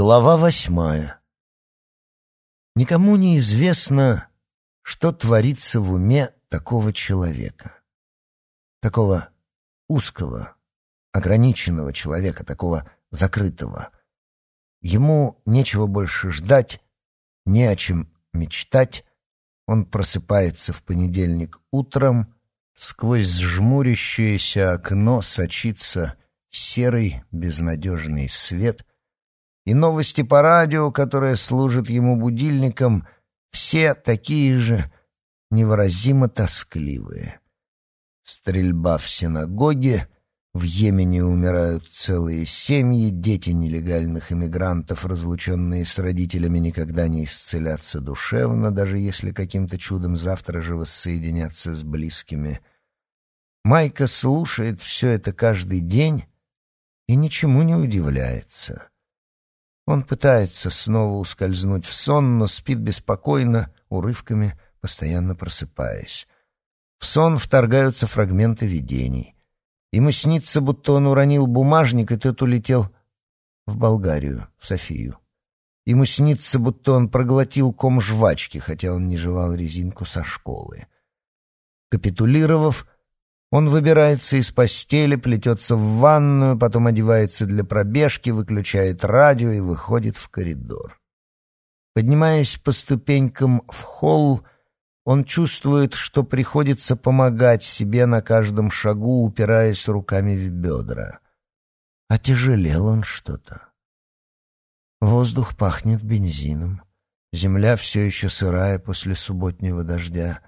Глава восьмая. Никому не известно, что творится в уме такого человека. Такого узкого, ограниченного человека, такого закрытого. Ему нечего больше ждать, не о чем мечтать. Он просыпается в понедельник утром, сквозь жмурящееся окно сочится серый безнадежный свет, и новости по радио, которые служат ему будильником, все такие же невыразимо тоскливые. Стрельба в синагоге, в Йемене умирают целые семьи, дети нелегальных иммигрантов, разлученные с родителями, никогда не исцелятся душевно, даже если каким-то чудом завтра же воссоединятся с близкими. Майка слушает все это каждый день и ничему не удивляется. Он пытается снова ускользнуть в сон, но спит беспокойно, урывками, постоянно просыпаясь. В сон вторгаются фрагменты видений. Ему снится, будто он уронил бумажник, и тот улетел в Болгарию, в Софию. Ему снится, будто он проглотил ком жвачки, хотя он не жевал резинку со школы. Капитулировав, он выбирается из постели, плетется в ванную, потом одевается для пробежки, выключает радио и выходит в коридор. Поднимаясь по ступенькам в холл, он чувствует, что приходится помогать себе на каждом шагу, упираясь руками в бедра. Отяжелел он что-то. Воздух пахнет бензином. Земля все еще сырая после субботнего дождя.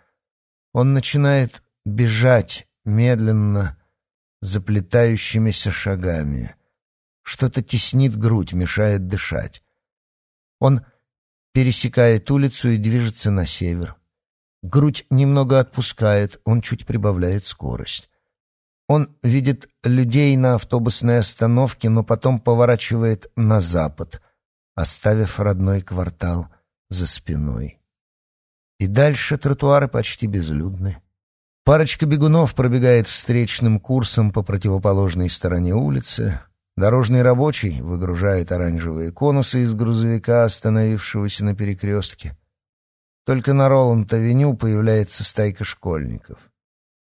Он начинает бежать медленно, заплетающимися шагами. Что-то теснит грудь, мешает дышать. Он пересекает улицу и движется на север. Грудь немного отпускает, он чуть прибавляет скорость. Он видит людей на автобусной остановке, но потом поворачивает на запад, оставив родной квартал за спиной. И дальше тротуары почти безлюдны. Парочка бегунов пробегает встречным курсом по противоположной стороне улицы. Дорожный рабочий выгружает оранжевые конусы из грузовика, остановившегося на перекрестке. Только на Роланд-авеню появляется стайка школьников.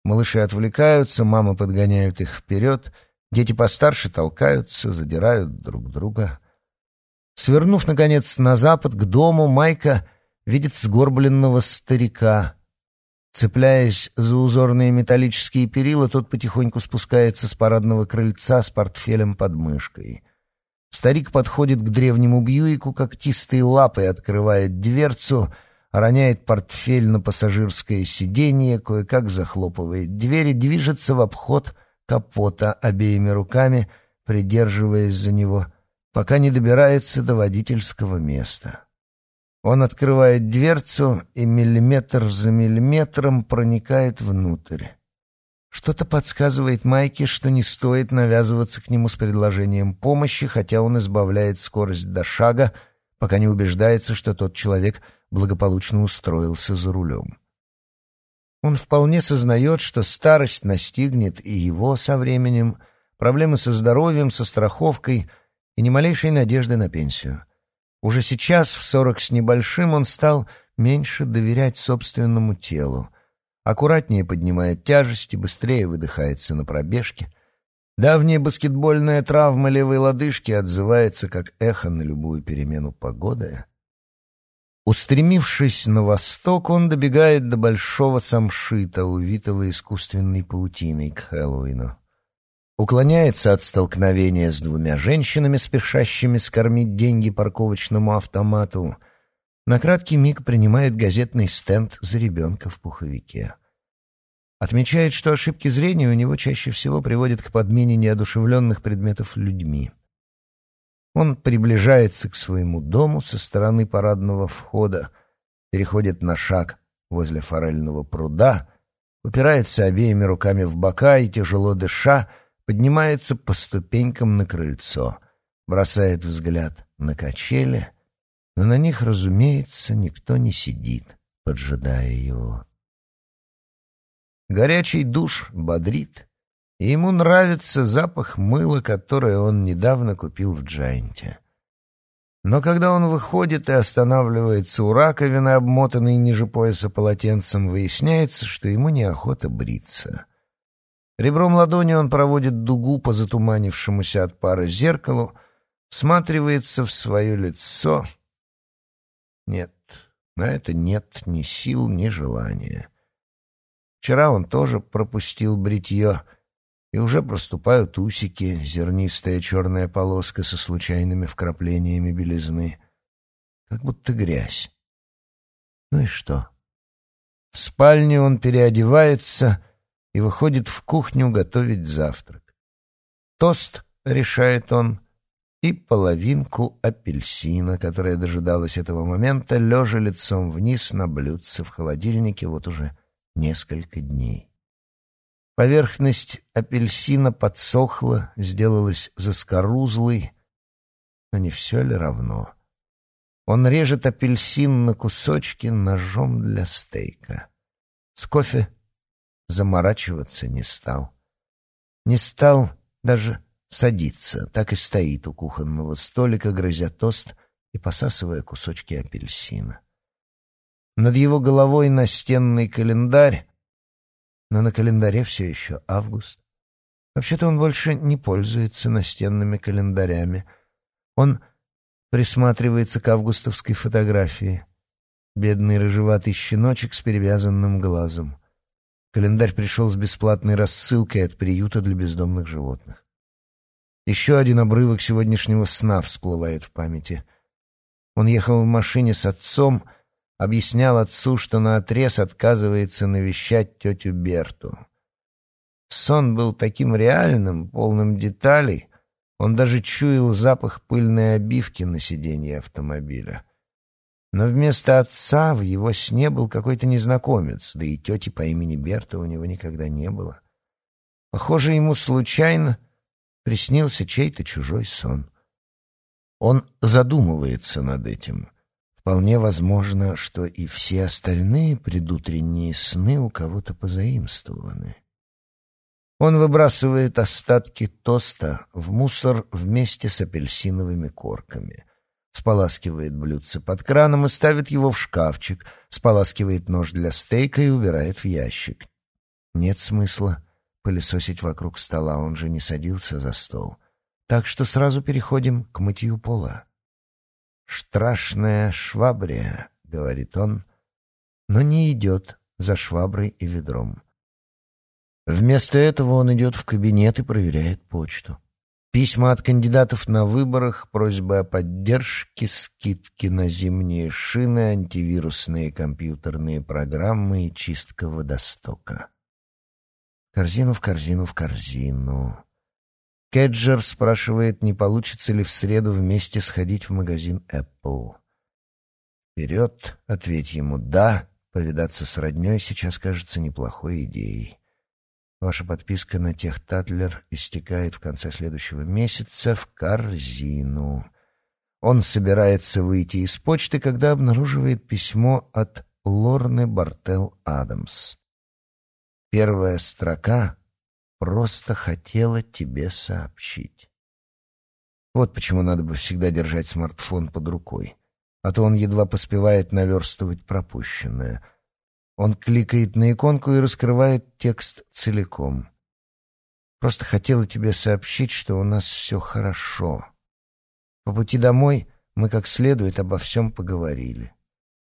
Малыши отвлекаются, мамы подгоняют их вперед, дети постарше толкаются, задирают друг друга. Свернув, наконец, на запад, к дому, Майка видит сгорбленного старика — Цепляясь за узорные металлические перила, тот потихоньку спускается с парадного крыльца с портфелем под мышкой. Старик подходит к древнему Бьюику, когтистой лапой открывает дверцу, роняет портфель на пассажирское сиденье, кое-как захлопывает двери, движется в обход капота обеими руками, придерживаясь за него, пока не добирается до водительского места. Он открывает дверцу и миллиметр за миллиметром проникает внутрь. Что-то подсказывает Майке, что не стоит навязываться к нему с предложением помощи, хотя он избавляет скорость до шага, пока не убеждается, что тот человек благополучно устроился за рулем. Он вполне сознает, что старость настигнет и его со временем, проблемы со здоровьем, со страховкой и ни малейшей надежды на пенсию — уже сейчас, в сорок с небольшим, он стал меньше доверять собственному телу. Аккуратнее поднимает тяжести, быстрее выдыхается на пробежке. Давняя баскетбольная травма левой лодыжки отзывается как эхо на любую перемену погоды. Устремившись на восток, он добегает до большого самшита, увитого искусственной паутиной к Хэллоуину уклоняется от столкновения с двумя женщинами, спешащими скормить деньги парковочному автомату, на краткий миг принимает газетный стенд за ребенка в пуховике. Отмечает, что ошибки зрения у него чаще всего приводят к подмене неодушевленных предметов людьми. Он приближается к своему дому со стороны парадного входа, переходит на шаг возле форельного пруда, упирается обеими руками в бока и, тяжело дыша, поднимается по ступенькам на крыльцо, бросает взгляд на качели, но на них, разумеется, никто не сидит, поджидая его. Горячий душ бодрит, и ему нравится запах мыла, которое он недавно купил в Джайнте. Но когда он выходит и останавливается у раковины, обмотанной ниже пояса полотенцем, выясняется, что ему неохота бриться. Ребром ладони он проводит дугу по затуманившемуся от пара зеркалу, всматривается в свое лицо. Нет, на это нет ни сил, ни желания. Вчера он тоже пропустил бритье, и уже проступают усики, зернистая черная полоска со случайными вкраплениями белизны. Как будто грязь. Ну и что? В спальне он переодевается и выходит в кухню готовить завтрак. Тост, решает он, и половинку апельсина, которая дожидалась этого момента, лежа лицом вниз на блюдце в холодильнике вот уже несколько дней. Поверхность апельсина подсохла, сделалась заскорузлой, но не все ли равно? Он режет апельсин на кусочки ножом для стейка. С кофе заморачиваться не стал. Не стал даже садиться, так и стоит у кухонного столика, грызя тост и посасывая кусочки апельсина. Над его головой настенный календарь, но на календаре все еще август. Вообще-то он больше не пользуется настенными календарями. Он присматривается к августовской фотографии. Бедный рыжеватый щеночек с перевязанным глазом. Календарь пришел с бесплатной рассылкой от приюта для бездомных животных. Еще один обрывок сегодняшнего сна всплывает в памяти. Он ехал в машине с отцом — объяснял отцу, что наотрез отказывается навещать тетю Берту. Сон был таким реальным, полным деталей, он даже чуял запах пыльной обивки на сиденье автомобиля. Но вместо отца в его сне был какой-то незнакомец, да и тети по имени Берта у него никогда не было. Похоже, ему случайно приснился чей-то чужой сон. Он задумывается над этим. Вполне возможно, что и все остальные предутренние сны у кого-то позаимствованы. Он выбрасывает остатки тоста в мусор вместе с апельсиновыми корками. Споласкивает блюдце под краном и ставит его в шкафчик, споласкивает нож для стейка и убирает в ящик. Нет смысла пылесосить вокруг стола, он же не садился за стол. Так что сразу переходим к мытью пола. «Страшная швабрия», — говорит он, но не идет за шваброй и ведром. Вместо этого он идет в кабинет и проверяет почту. Письма от кандидатов на выборах, просьбы о поддержке, скидки на зимние шины, антивирусные компьютерные программы и чистка водостока. Корзину в корзину в корзину. Кеджер спрашивает, не получится ли в среду вместе сходить в магазин Apple. Вперед, ответь ему «да», повидаться с роднёй сейчас кажется неплохой идеей. Ваша подписка на Техтатлер истекает в конце следующего месяца в корзину. Он собирается выйти из почты, когда обнаруживает письмо от Лорны Бартел Адамс. Первая строка просто хотела тебе сообщить. Вот почему надо бы всегда держать смартфон под рукой, а то он едва поспевает наверстывать пропущенное. Он кликает на иконку и раскрывает текст целиком. Просто хотела тебе сообщить, что у нас все хорошо. По пути домой мы как следует обо всем поговорили.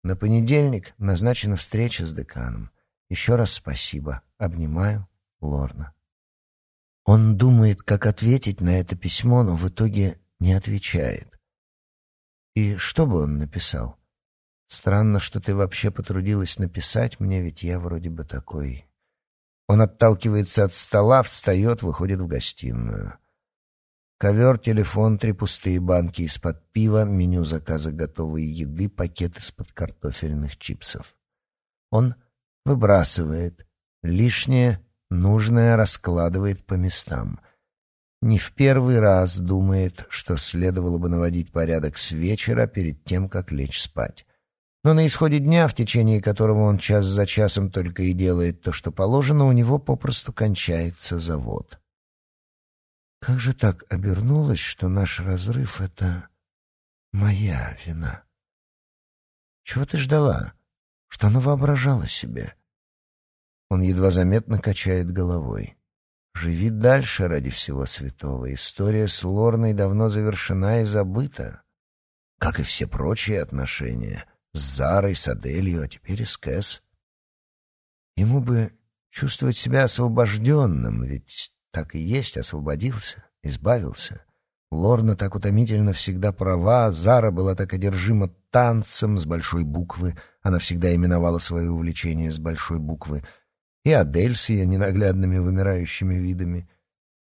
На понедельник назначена встреча с деканом. Еще раз спасибо. Обнимаю, Лорна. Он думает, как ответить на это письмо, но в итоге не отвечает. И что бы он написал? Странно, что ты вообще потрудилась написать мне, ведь я вроде бы такой. Он отталкивается от стола, встает, выходит в гостиную. Ковер, телефон, три пустые банки из-под пива, меню заказа готовой еды, пакет из-под картофельных чипсов. Он выбрасывает лишнее нужное раскладывает по местам. Не в первый раз думает, что следовало бы наводить порядок с вечера перед тем, как лечь спать. Но на исходе дня, в течение которого он час за часом только и делает то, что положено, у него попросту кончается завод. Как же так обернулось, что наш разрыв — это моя вина. Чего ты ждала? Что она воображала себе? Он едва заметно качает головой. Живи дальше ради всего святого. История с Лорной давно завершена и забыта. Как и все прочие отношения. С Зарой, с Аделью, а теперь и с Кэс. Ему бы чувствовать себя освобожденным, ведь так и есть, освободился, избавился. Лорна так утомительно всегда права, Зара была так одержима танцем с большой буквы, она всегда именовала свое увлечение с большой буквы, и Адель с ее ненаглядными вымирающими видами.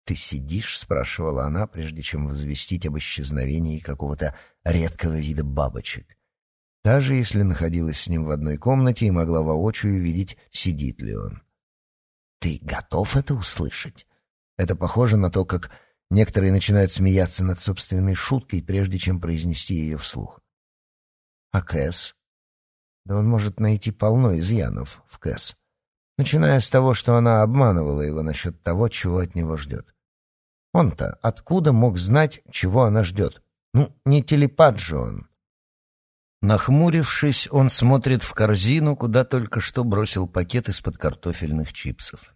«Ты сидишь?» — спрашивала она, прежде чем возвестить об исчезновении какого-то редкого вида бабочек. Даже если находилась с ним в одной комнате и могла воочию видеть, сидит ли он. «Ты готов это услышать?» Это похоже на то, как некоторые начинают смеяться над собственной шуткой, прежде чем произнести ее вслух. А Кэс? Да он может найти полно изъянов в Кэс, начиная с того, что она обманывала его насчет того, чего от него ждет. Он-то откуда мог знать, чего она ждет? Ну, не телепат же он. Нахмурившись, он смотрит в корзину, куда только что бросил пакет из-под картофельных чипсов.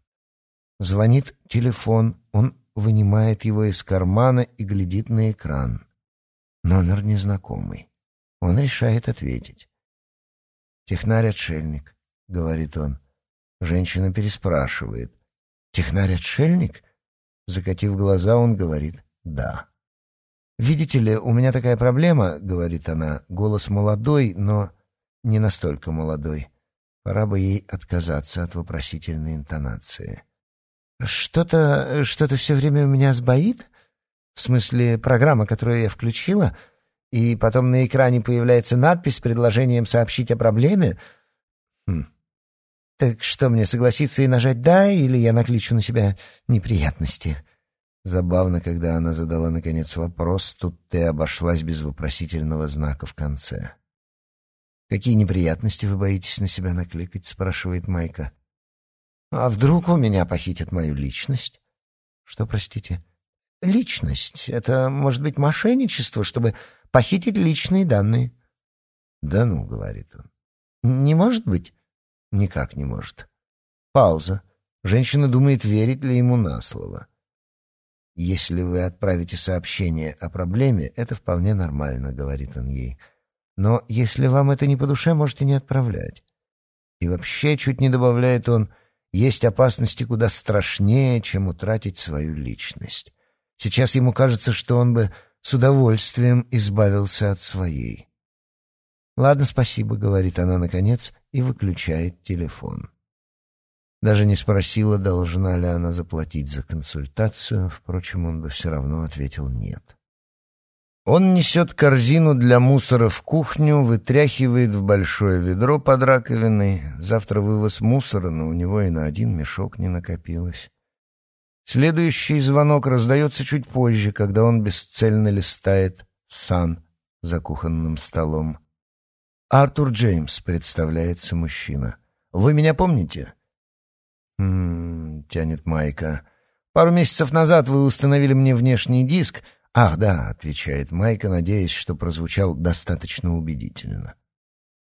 Звонит телефон, он вынимает его из кармана и глядит на экран. Номер незнакомый. Он решает ответить. «Технарь-отшельник», — говорит он. Женщина переспрашивает. «Технарь-отшельник?» Закатив глаза, он говорит «да». «Видите ли, у меня такая проблема», — говорит она. Голос молодой, но не настолько молодой. Пора бы ей отказаться от вопросительной интонации. Что-то, что-то все время у меня сбоит. В смысле, программа, которую я включила, и потом на экране появляется надпись с предложением сообщить о проблеме. Хм. Так что мне, согласиться и нажать «да», или я накличу на себя неприятности? Забавно, когда она задала, наконец, вопрос, тут ты обошлась без вопросительного знака в конце. «Какие неприятности вы боитесь на себя накликать?» — спрашивает Майка. А вдруг у меня похитят мою личность? Что, простите? Личность. Это может быть мошенничество, чтобы похитить личные данные. Да ну, говорит он. Не может быть? Никак не может. Пауза. Женщина думает, верить ли ему на слово. Если вы отправите сообщение о проблеме, это вполне нормально, говорит он ей. Но если вам это не по душе, можете не отправлять. И вообще, чуть не добавляет он, — есть опасности куда страшнее, чем утратить свою личность. Сейчас ему кажется, что он бы с удовольствием избавился от своей. «Ладно, спасибо», — говорит она наконец и выключает телефон. Даже не спросила, должна ли она заплатить за консультацию, впрочем, он бы все равно ответил «нет». Он несет корзину для мусора в кухню, вытряхивает в большое ведро под раковиной. Завтра вывоз мусора, но у него и на один мешок не накопилось. Следующий звонок раздается чуть позже, когда он бесцельно листает сан за кухонным столом. «Артур Джеймс», — представляется мужчина. «Вы меня помните?» «Хм...» — тянет Майка. «Пару месяцев назад вы установили мне внешний диск, «Ах, да», — отвечает Майка, надеясь, что прозвучал достаточно убедительно.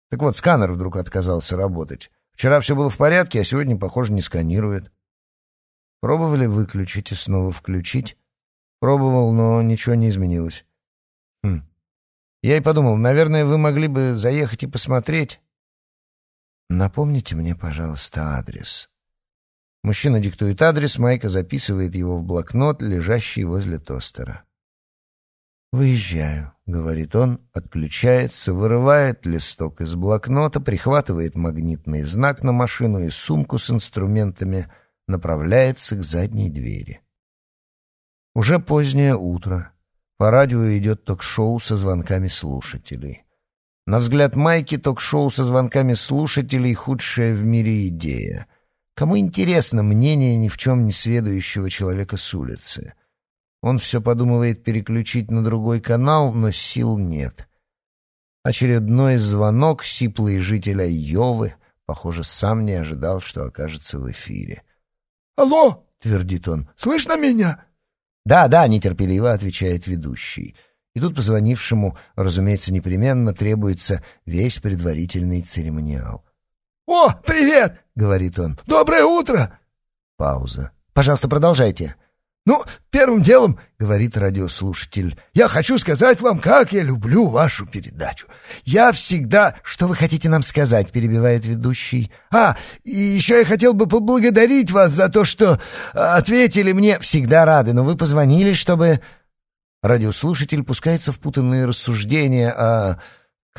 Так вот, сканер вдруг отказался работать. Вчера все было в порядке, а сегодня, похоже, не сканирует. Пробовали выключить и снова включить? Пробовал, но ничего не изменилось. Хм. Я и подумал, наверное, вы могли бы заехать и посмотреть. Напомните мне, пожалуйста, адрес. Мужчина диктует адрес, Майка записывает его в блокнот, лежащий возле тостера. «Выезжаю», — говорит он, отключается, вырывает листок из блокнота, прихватывает магнитный знак на машину и сумку с инструментами, направляется к задней двери. Уже позднее утро. По радио идет ток-шоу со звонками слушателей. На взгляд Майки, ток-шоу со звонками слушателей — худшая в мире идея. Кому интересно мнение ни в чем не сведущего человека с улицы? Он все подумывает переключить на другой канал, но сил нет. Очередной звонок, сиплый жителя Йовы, похоже, сам не ожидал, что окажется в эфире. «Алло!» — твердит он. «Слышно меня?» «Да, да», — нетерпеливо отвечает ведущий. И тут позвонившему, разумеется, непременно требуется весь предварительный церемониал. «О, привет!» — говорит он. «Доброе утро!» Пауза. «Пожалуйста, продолжайте». «Ну, первым делом, — говорит радиослушатель, — я хочу сказать вам, как я люблю вашу передачу. Я всегда...» «Что вы хотите нам сказать?» — перебивает ведущий. «А, и еще я хотел бы поблагодарить вас за то, что ответили мне...» «Всегда рады, но вы позвонили, чтобы...» Радиослушатель пускается в путанные рассуждения о...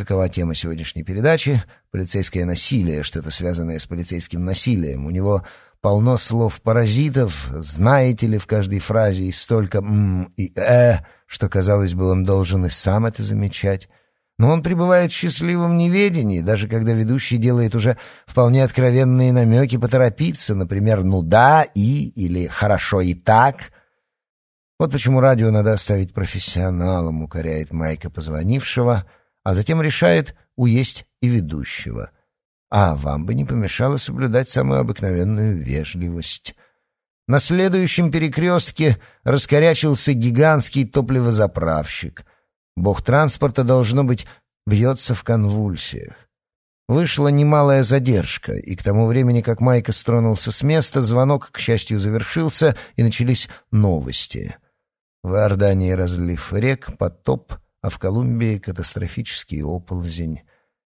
Какова тема сегодняшней передачи? Полицейское насилие, что-то связанное с полицейским насилием. У него полно слов-паразитов, знаете ли, в каждой фразе и столько «м» и «э», что, казалось бы, он должен и сам это замечать. Но он пребывает в счастливом неведении, даже когда ведущий делает уже вполне откровенные намеки поторопиться, например, «ну да» и или «хорошо и так». Вот почему радио надо оставить профессионалам, укоряет Майка позвонившего, а затем решает уесть и ведущего — а вам бы не помешало соблюдать самую обыкновенную вежливость. На следующем перекрестке раскорячился гигантский топливозаправщик. Бог транспорта, должно быть, бьется в конвульсиях. Вышла немалая задержка, и к тому времени, как Майка стронулся с места, звонок, к счастью, завершился, и начались новости. В Иордании разлив рек, потоп, а в Колумбии катастрофический оползень.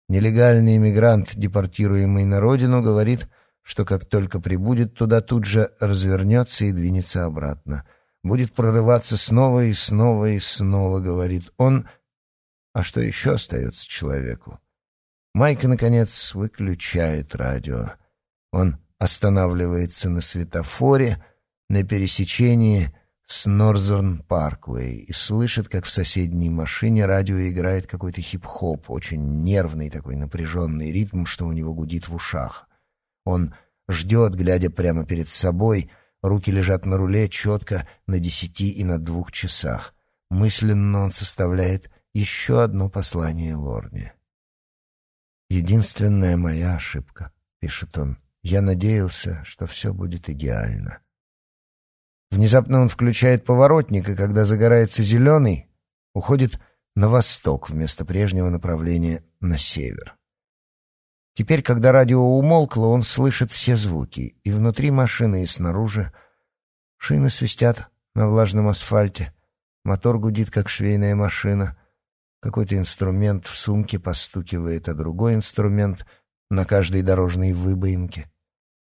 Нелегальный иммигрант, депортируемый на родину, говорит, что как только прибудет туда, тут же развернется и двинется обратно. Будет прорываться снова и снова и снова, говорит он. А что еще остается человеку? Майка, наконец, выключает радио. Он останавливается на светофоре, на пересечении с Норзерн Парквей и слышит, как в соседней машине радио играет какой-то хип-хоп, очень нервный такой напряженный ритм, что у него гудит в ушах. Он ждет, глядя прямо перед собой, руки лежат на руле четко на десяти и на двух часах. Мысленно он составляет еще одно послание Лорне. «Единственная моя ошибка», — пишет он, — «я надеялся, что все будет идеально». Внезапно он включает поворотник, и когда загорается зеленый, уходит на восток вместо прежнего направления на север. Теперь, когда радио умолкло, он слышит все звуки, и внутри машины, и снаружи. Шины свистят на влажном асфальте, мотор гудит, как швейная машина. Какой-то инструмент в сумке постукивает, а другой инструмент на каждой дорожной выбоинке.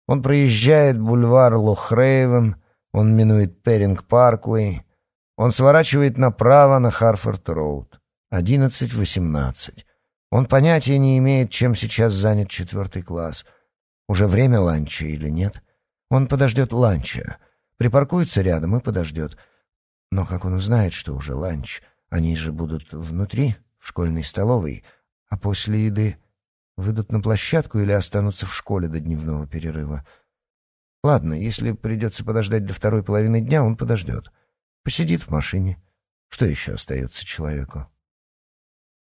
Он проезжает бульвар Лохрейвен, он минует Перинг-Парквей. Он сворачивает направо на Харфорд-Роуд. Одиннадцать восемнадцать. Он понятия не имеет, чем сейчас занят четвертый класс. Уже время ланча или нет? Он подождет ланча. Припаркуется рядом и подождет. Но как он узнает, что уже ланч? Они же будут внутри, в школьной столовой, а после еды выйдут на площадку или останутся в школе до дневного перерыва. Ладно, если придется подождать до второй половины дня, он подождет. Посидит в машине. Что еще остается человеку?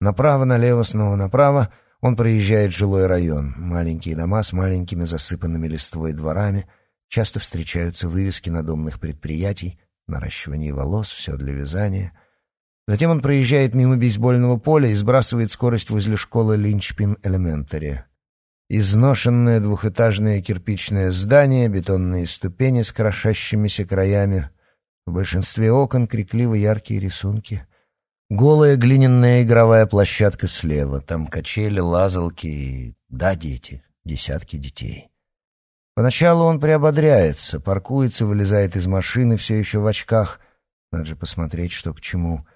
Направо, налево, снова направо он проезжает жилой район. Маленькие дома с маленькими засыпанными листвой дворами. Часто встречаются вывески надомных предприятий, наращивание волос, все для вязания. Затем он проезжает мимо бейсбольного поля и сбрасывает скорость возле школы Линчпин Элементари. Изношенное двухэтажное кирпичное здание, бетонные ступени с крошащимися краями. В большинстве окон крикливо яркие рисунки. Голая глиняная игровая площадка слева. Там качели, лазалки и... Да, дети. Десятки детей. Поначалу он приободряется, паркуется, вылезает из машины, все еще в очках. Надо же посмотреть, что к чему.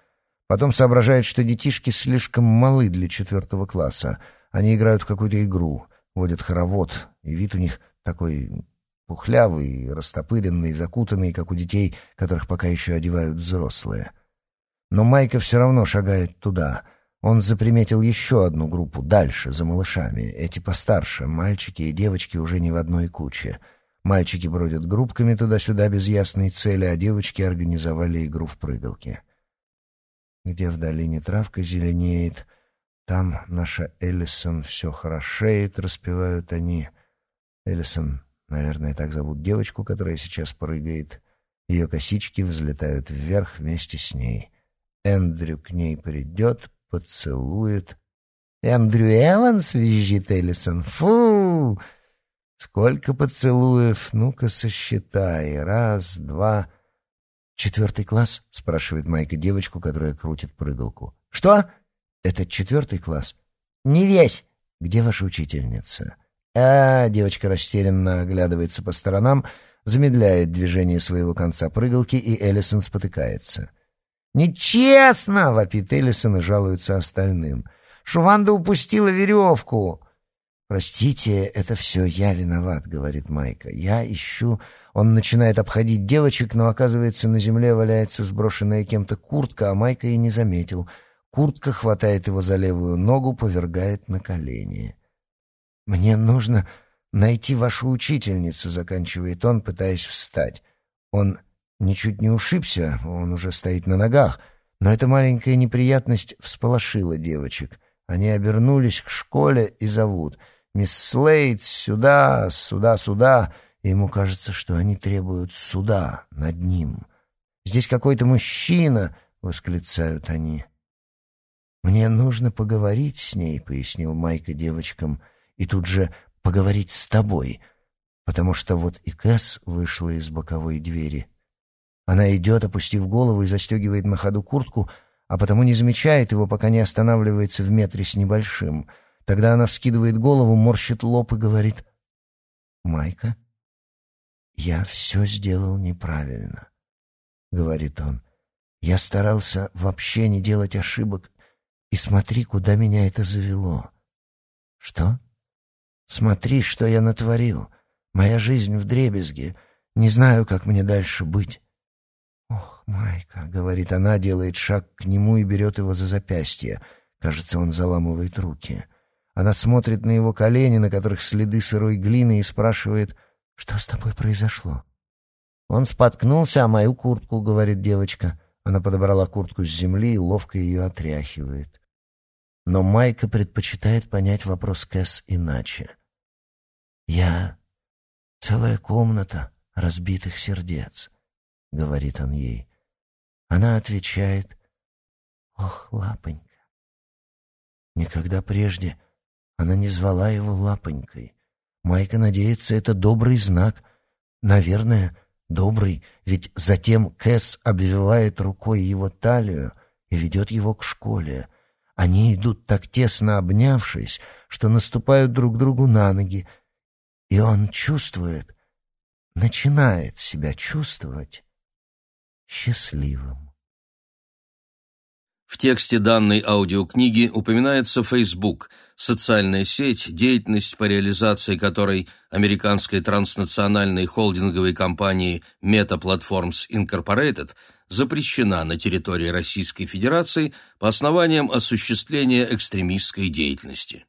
Потом соображает, что детишки слишком малы для четвертого класса. Они играют в какую-то игру — водят хоровод, и вид у них такой пухлявый, растопыренный, закутанный, как у детей, которых пока еще одевают взрослые. Но Майка все равно шагает туда. Он заприметил еще одну группу дальше, за малышами. Эти постарше, мальчики и девочки уже не в одной куче. Мальчики бродят группками туда-сюда без ясной цели, а девочки организовали игру в прыгалке. Где в долине травка зеленеет, там наша Эллисон все хорошеет, распевают они. Эллисон, наверное, так зовут девочку, которая сейчас прыгает. Ее косички взлетают вверх вместе с ней. Эндрю к ней придет, поцелует. «Эндрю Эванс?» — визжит Эллисон. «Фу! Сколько поцелуев? Ну-ка сосчитай. Раз, два...» «Четвертый класс?» — спрашивает Майка девочку, которая крутит прыгалку. «Что? Это четвертый класс?» «Не весь!» «Где ваша учительница?» «А, девочка растерянно оглядывается по сторонам, замедляет движение своего конца прыгалки, и Эллисон спотыкается. «Нечестно!» — вопит Эллисон и жалуется остальным. «Шуванда упустила веревку!» «Простите, это все я виноват», — говорит Майка. «Я ищу...» Он начинает обходить девочек, но, оказывается, на земле валяется сброшенная кем-то куртка, а Майка и не заметил. Куртка хватает его за левую ногу, повергает на колени. «Мне нужно найти вашу учительницу», — заканчивает он, пытаясь встать. Он ничуть не ушибся, он уже стоит на ногах, но эта маленькая неприятность всполошила девочек. Они обернулись к школе и зовут «Мисс Слейд, сюда, сюда, сюда!» и ему кажется, что они требуют суда над ним. «Здесь какой-то мужчина!» — восклицают они. «Мне нужно поговорить с ней», — пояснил Майка девочкам, — и тут же поговорить с тобой, потому что вот и Кэс вышла из боковой двери. Она идет, опустив голову и застегивает на ходу куртку, а потому не замечает его, пока не останавливается в метре с небольшим. Тогда она вскидывает голову, морщит лоб и говорит «Майка, я все сделал неправильно», — говорит он. «Я старался вообще не делать ошибок, и смотри, куда меня это завело». «Что?» Смотри, что я натворил. Моя жизнь в дребезге. Не знаю, как мне дальше быть. «Ох, Майка», — говорит она, делает шаг к нему и берет его за запястье. Кажется, он заламывает руки. Она смотрит на его колени, на которых следы сырой глины, и спрашивает, «Что с тобой произошло?» «Он споткнулся о мою куртку», — говорит девочка. Она подобрала куртку с земли и ловко ее отряхивает. Но Майка предпочитает понять вопрос Кэс иначе. «Я — целая комната разбитых сердец», — говорит он ей. Она отвечает, «Ох, лапонька». Никогда прежде она не звала его лапонькой. Майка надеется, это добрый знак. Наверное, добрый, ведь затем Кэс обвивает рукой его талию и ведет его к школе — они идут так тесно обнявшись, что наступают друг другу на ноги, и он чувствует, начинает себя чувствовать счастливым. В тексте данной аудиокниги упоминается Facebook, социальная сеть, деятельность по реализации которой американской транснациональной холдинговой компании Meta Platforms Incorporated – запрещена на территории Российской Федерации по основаниям осуществления экстремистской деятельности.